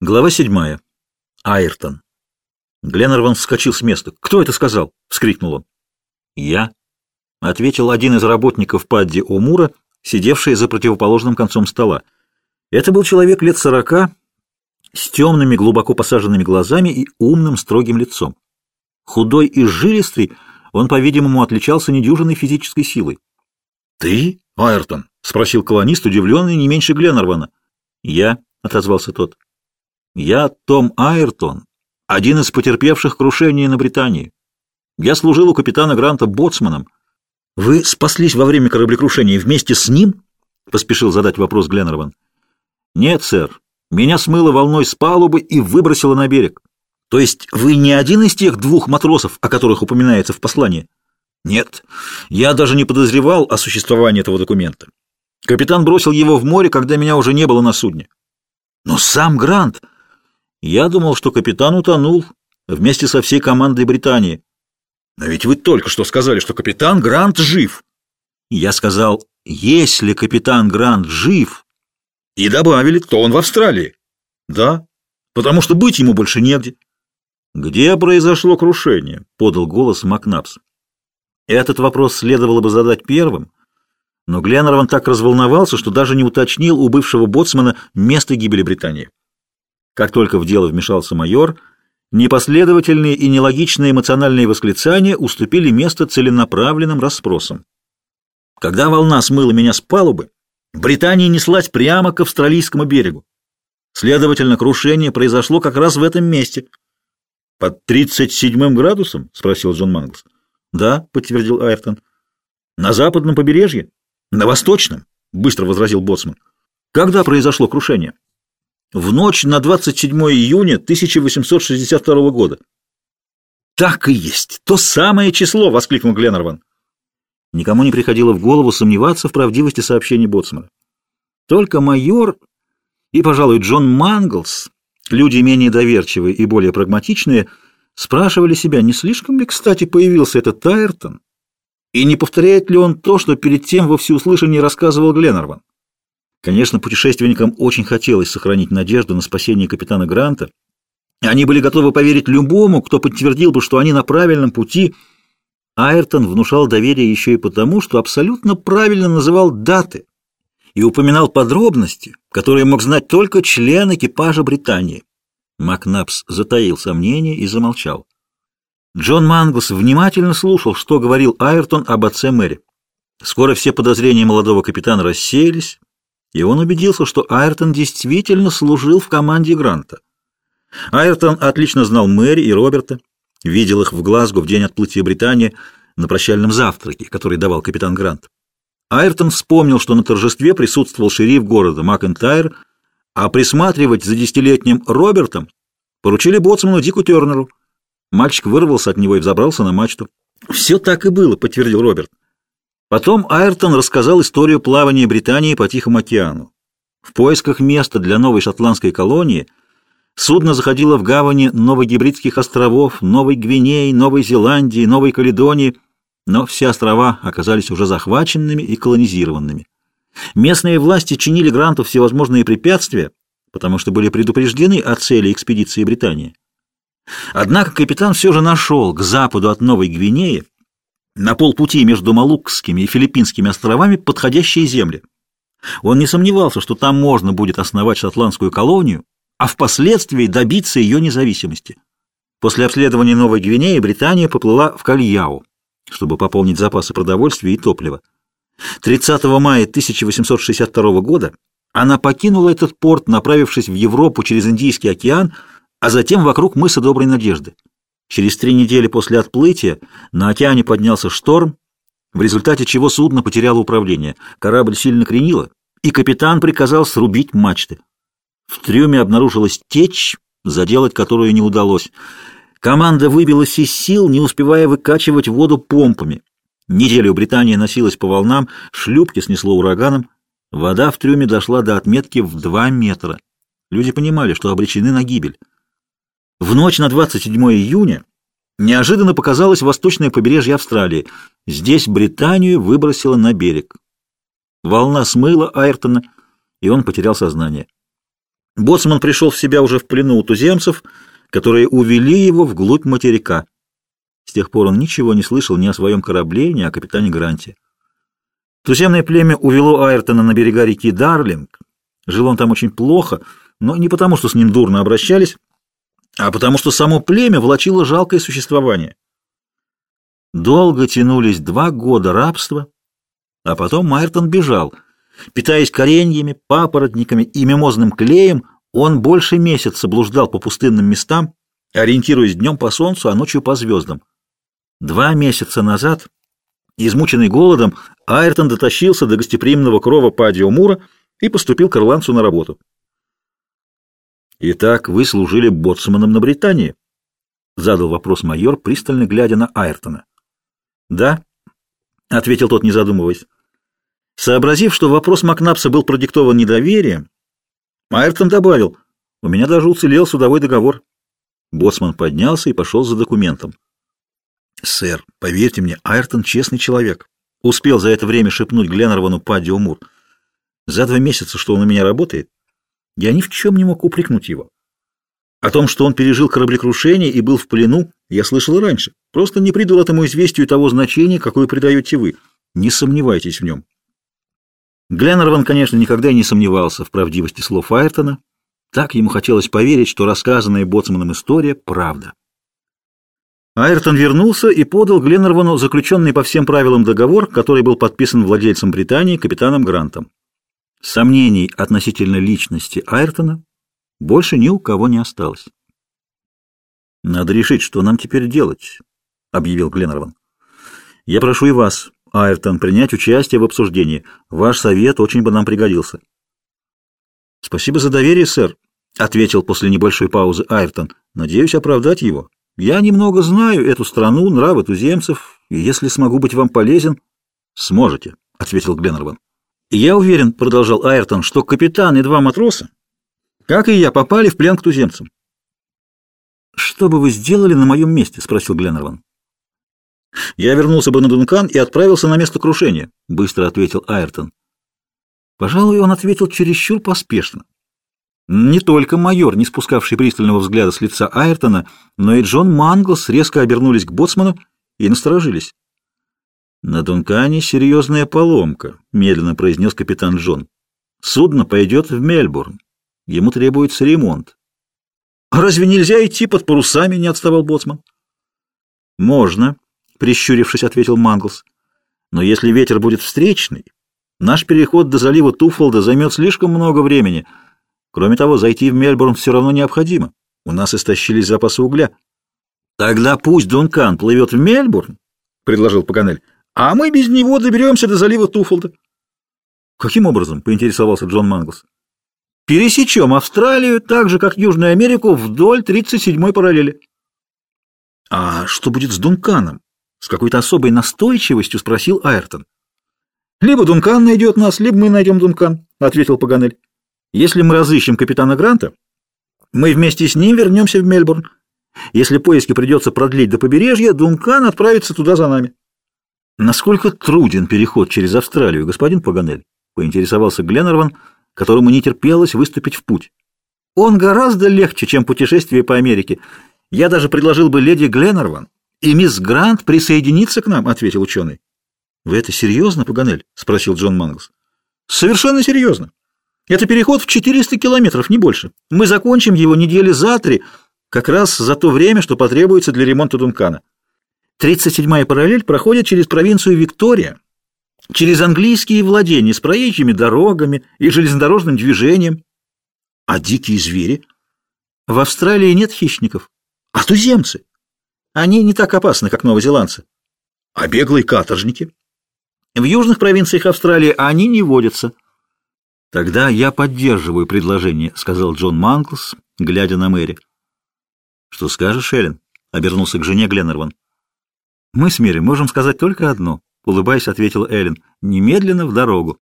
Глава седьмая. Айртон. Гленнерван вскочил с места. «Кто это сказал?» — вскрикнул он. «Я», — ответил один из работников Падди Омура, сидевший за противоположным концом стола. Это был человек лет сорока, с темными, глубоко посаженными глазами и умным, строгим лицом. Худой и жилистый, он, по-видимому, отличался недюжинной физической силой. «Ты, Айртон?» — спросил колонист, удивленный не меньше Гленнервана. «Я», — отозвался тот. Я Том Айртон, один из потерпевших крушение на Британии. Я служил у капитана Гранта боцманом. Вы спаслись во время кораблекрушения вместе с ним? Поспешил задать вопрос Гленнерван. Нет, сэр. Меня смыло волной с палубы и выбросило на берег. То есть вы не один из тех двух матросов, о которых упоминается в послании? Нет. Я даже не подозревал о существовании этого документа. Капитан бросил его в море, когда меня уже не было на судне. Но сам Грант... Я думал, что капитан утонул вместе со всей командой Британии. Но ведь вы только что сказали, что капитан Грант жив. Я сказал, если капитан Грант жив, и добавили, то он в Австралии. Да, потому что быть ему больше негде. Где произошло крушение? Подал голос Макнапс. Этот вопрос следовало бы задать первым, но Гленнерван так разволновался, что даже не уточнил у бывшего боцмана место гибели Британии. Как только в дело вмешался майор, непоследовательные и нелогичные эмоциональные восклицания уступили место целенаправленным расспросам. Когда волна смыла меня с палубы, Британия неслась прямо к австралийскому берегу. Следовательно, крушение произошло как раз в этом месте. «Под 37 градусом?» — спросил Джон Манглс. «Да», — подтвердил Айртон. «На западном побережье?» «На восточном?» — быстро возразил Боцман. «Когда произошло крушение?» В ночь на 27 июня 1862 года. «Так и есть! То самое число!» — воскликнул Гленнерван. Никому не приходило в голову сомневаться в правдивости сообщений Боцмана. Только майор и, пожалуй, Джон Манглс, люди менее доверчивые и более прагматичные, спрашивали себя, не слишком ли, кстати, появился этот Тайртон, и не повторяет ли он то, что перед тем во всеуслышание рассказывал Гленнерван. Конечно, путешественникам очень хотелось сохранить надежду на спасение капитана Гранта. Они были готовы поверить любому, кто подтвердил бы, что они на правильном пути. Айртон внушал доверие еще и потому, что абсолютно правильно называл даты и упоминал подробности, которые мог знать только член экипажа Британии. Макнапс затаил сомнения и замолчал. Джон Манглс внимательно слушал, что говорил Айртон об отце Мэри. Скоро все подозрения молодого капитана рассеялись, и он убедился, что Айртон действительно служил в команде Гранта. Айртон отлично знал Мэри и Роберта, видел их в Глазго в день отплытия Британии на прощальном завтраке, который давал капитан Грант. Айртон вспомнил, что на торжестве присутствовал шериф города Макентайр, а присматривать за десятилетним Робертом поручили боцману Дику Тернеру. Мальчик вырвался от него и взобрался на мачту. «Все так и было», — подтвердил Роберт. Потом Айртон рассказал историю плавания Британии по Тихому океану. В поисках места для новой шотландской колонии судно заходило в гавани Новогибридских островов, Новой Гвинеи, Новой Зеландии, Новой Каледонии, но все острова оказались уже захваченными и колонизированными. Местные власти чинили Гранту всевозможные препятствия, потому что были предупреждены о цели экспедиции Британии. Однако капитан все же нашел к западу от Новой Гвинеи на полпути между Малукскими и Филиппинскими островами подходящие земли. Он не сомневался, что там можно будет основать шотландскую колонию, а впоследствии добиться ее независимости. После обследования Новой Гвинеи Британия поплыла в Кальяу, чтобы пополнить запасы продовольствия и топлива. 30 мая 1862 года она покинула этот порт, направившись в Европу через Индийский океан, а затем вокруг мыса Доброй Надежды. Через три недели после отплытия на океане поднялся шторм, в результате чего судно потеряло управление. Корабль сильно кренило, и капитан приказал срубить мачты. В трюме обнаружилась течь, заделать которую не удалось. Команда выбилась из сил, не успевая выкачивать воду помпами. Неделю Британия носилась по волнам, шлюпки снесло ураганом. Вода в трюме дошла до отметки в два метра. Люди понимали, что обречены на гибель. В ночь на 27 июня неожиданно показалось восточное побережье Австралии. Здесь Британию выбросило на берег. Волна смыла Айртона, и он потерял сознание. Боцман пришел в себя уже в плену у туземцев, которые увели его вглубь материка. С тех пор он ничего не слышал ни о своем корабле, ни о капитане Гранте. Туземное племя увело Айртона на берега реки Дарлинг. Жил он там очень плохо, но не потому, что с ним дурно обращались, а потому что само племя влачило жалкое существование. Долго тянулись два года рабства, а потом Майртон бежал. Питаясь кореньями, папоротниками и мимозным клеем, он больше месяца блуждал по пустынным местам, ориентируясь днем по солнцу, а ночью по звездам. Два месяца назад, измученный голодом, Айртон дотащился до гостеприимного крова Падио Мура и поступил к ирландцу на работу. «Итак, вы служили боцманом на Британии?» — задал вопрос майор, пристально глядя на Айртона. «Да», — ответил тот, не задумываясь. Сообразив, что вопрос Макнапса был продиктован недоверием, Айртон добавил, «У меня даже уцелел судовой договор». Боцман поднялся и пошел за документом. «Сэр, поверьте мне, Айртон честный человек», — успел за это время шепнуть Гленнервану Паддио Мур. «За два месяца, что он у меня работает, я ни в чем не мог упрекнуть его. О том, что он пережил кораблекрушение и был в плену, я слышал и раньше. Просто не придал этому известию того значения, какое придаете вы. Не сомневайтесь в нем. Гленнерван, конечно, никогда не сомневался в правдивости слов Айртона. Так ему хотелось поверить, что рассказанная Боцманом история – правда. Айртон вернулся и подал Гленнервану заключенный по всем правилам договор, который был подписан владельцем Британии капитаном Грантом. Сомнений относительно личности Айртона больше ни у кого не осталось. «Надо решить, что нам теперь делать», — объявил Гленнерван. «Я прошу и вас, Айртон, принять участие в обсуждении. Ваш совет очень бы нам пригодился». «Спасибо за доверие, сэр», — ответил после небольшой паузы Айртон. «Надеюсь оправдать его. Я немного знаю эту страну, нравы туземцев, и если смогу быть вам полезен...» «Сможете», — ответил Гленнерван. «Я уверен», — продолжал Айртон, — «что капитан и два матроса, как и я, попали в плен к туземцам». «Что бы вы сделали на моем месте?» — спросил Гленнерван. «Я вернулся бы на Дункан и отправился на место крушения», — быстро ответил Айртон. Пожалуй, он ответил чересчур поспешно. Не только майор, не спускавший пристального взгляда с лица Айртона, но и Джон Манглс резко обернулись к боцману и насторожились. «На Дункане серьезная поломка», — медленно произнес капитан Джон. «Судно пойдет в Мельбурн. Ему требуется ремонт». «А разве нельзя идти под парусами?» — не отставал боцман. «Можно», — прищурившись, ответил Манглс. «Но если ветер будет встречный, наш переход до залива Туфолда займет слишком много времени. Кроме того, зайти в Мельбурн все равно необходимо. У нас истощились запасы угля». «Тогда пусть Дункан плывет в Мельбурн», — предложил Паганель а мы без него доберемся до залива Туфолда. Каким образом? поинтересовался Джон Манглс. Пересечем Австралию так же, как Южную Америку, вдоль 37-й параллели. А что будет с Дунканом? С какой-то особой настойчивостью спросил Айртон. Либо Дункан найдет нас, либо мы найдем Дункан, ответил Паганель. Если мы разыщем капитана Гранта, мы вместе с ним вернемся в Мельбурн. Если поиски придется продлить до побережья, Дункан отправится туда за нами. Насколько труден переход через Австралию, господин Паганель? Поинтересовался Гленнерван, которому не терпелось выступить в путь. Он гораздо легче, чем путешествие по Америке. Я даже предложил бы леди Гленнерван и мисс Грант присоединиться к нам, ответил ученый. Вы это серьезно, Паганель? Спросил Джон Манглс. Совершенно серьезно. Это переход в 400 километров, не больше. Мы закончим его недели за три, как раз за то время, что потребуется для ремонта Дункана. 37-я параллель проходит через провинцию Виктория, через английские владения с проезжими дорогами и железнодорожным движением. А дикие звери? В Австралии нет хищников. А туземцы? Они не так опасны, как новозеландцы. А беглые каторжники? В южных провинциях Австралии они не водятся. Тогда я поддерживаю предложение, сказал Джон Манклс, глядя на Мэри. Что скажешь, Эллен? Обернулся к жене Гленнерван. «Мы с Мири можем сказать только одно», — улыбаясь, ответил Эллен. «Немедленно в дорогу».